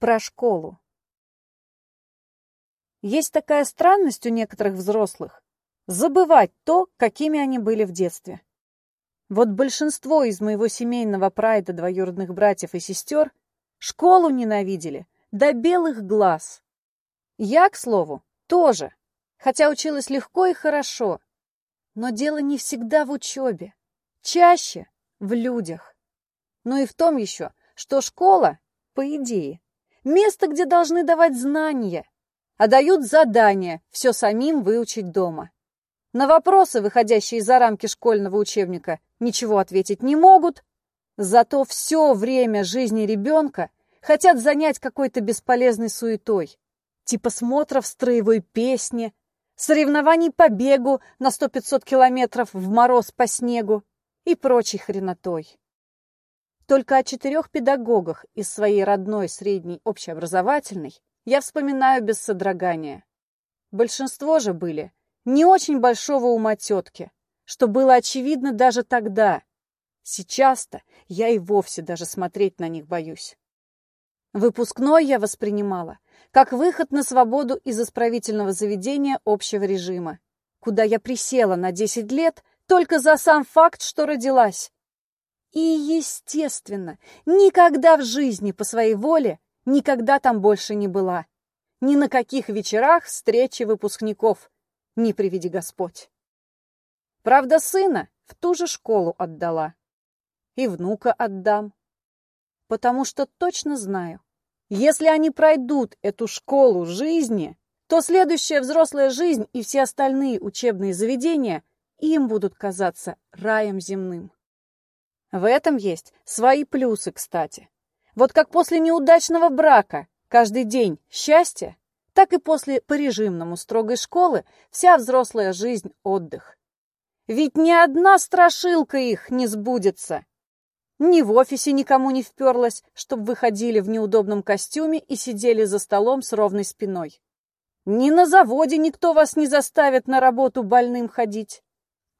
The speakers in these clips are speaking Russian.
про школу. Есть такая странность у некоторых взрослых – забывать то, какими они были в детстве. Вот большинство из моего семейного прайда двоюродных братьев и сестер школу ненавидели до белых глаз. Я, к слову, тоже, хотя училась легко и хорошо. Но дело не всегда в учебе, чаще в людях. Ну и в том еще, что школа, по идее, Место, где должны давать знания, а дают задания все самим выучить дома. На вопросы, выходящие за рамки школьного учебника, ничего ответить не могут, зато все время жизни ребенка хотят занять какой-то бесполезной суетой, типа смотров строевой песни, соревнований по бегу на 100-500 километров в мороз по снегу и прочей хренотой. Только о четырех педагогах из своей родной средней общеобразовательной я вспоминаю без содрогания. Большинство же были не очень большого ума тетки, что было очевидно даже тогда. Сейчас-то я и вовсе даже смотреть на них боюсь. Выпускной я воспринимала как выход на свободу из исправительного заведения общего режима, куда я присела на 10 лет только за сам факт, что родилась, и, естественно, никогда в жизни по своей воле никогда там больше не была. Ни на каких вечерах встречи выпускников, не приведи Господь. Правда, сына в ту же школу отдала. И внука отдам. Потому что точно знаю, если они пройдут эту школу жизни, то следующая взрослая жизнь и все остальные учебные заведения им будут казаться раем земным. В этом есть свои плюсы, кстати. Вот как после неудачного брака каждый день счастье, так и после по-режимному строгой школы вся взрослая жизнь – отдых. Ведь ни одна страшилка их не сбудется. Ни в офисе никому не вперлась, чтобы выходили в неудобном костюме и сидели за столом с ровной спиной. Ни на заводе никто вас не заставит на работу больным ходить.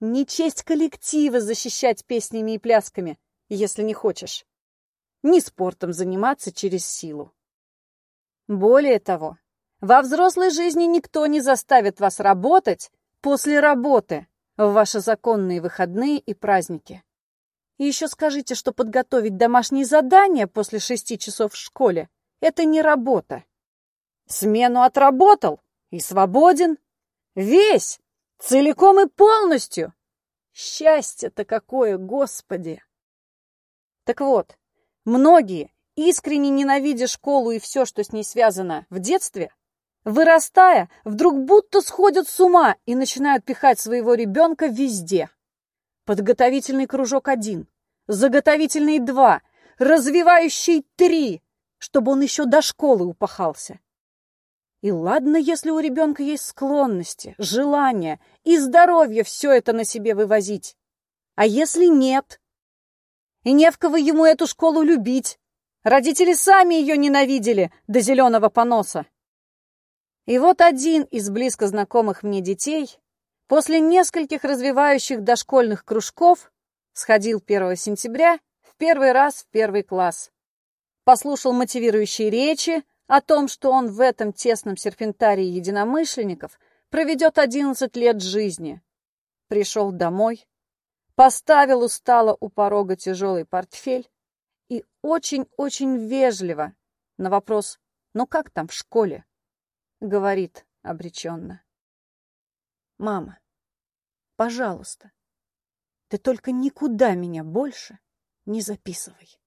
Не честь коллектива защищать песнями и плясками, если не хочешь. Не спортом заниматься через силу. Более того, во взрослой жизни никто не заставит вас работать после работы в ваши законные выходные и праздники. И еще скажите, что подготовить домашние задания после шести часов в школе – это не работа. Смену отработал и свободен. Весь Целиком и полностью! Счастье-то какое, Господи! Так вот, многие, искренне ненавидя школу и все, что с ней связано в детстве, вырастая, вдруг будто сходят с ума и начинают пихать своего ребенка везде. Подготовительный кружок один, заготовительный два, развивающий три, чтобы он еще до школы упахался. И ладно, если у ребенка есть склонности, желания и здоровье все это на себе вывозить. А если нет? И не в кого ему эту школу любить. Родители сами ее ненавидели до зеленого поноса. И вот один из близко знакомых мне детей после нескольких развивающих дошкольных кружков сходил 1 сентября в первый раз в первый класс. Послушал мотивирующие речи, о том, что он в этом тесном серпентарии единомышленников проведет 11 лет жизни. Пришел домой, поставил устало у порога тяжелый портфель и очень-очень вежливо на вопрос «Ну как там в школе?» говорит обреченно. «Мама, пожалуйста, ты только никуда меня больше не записывай».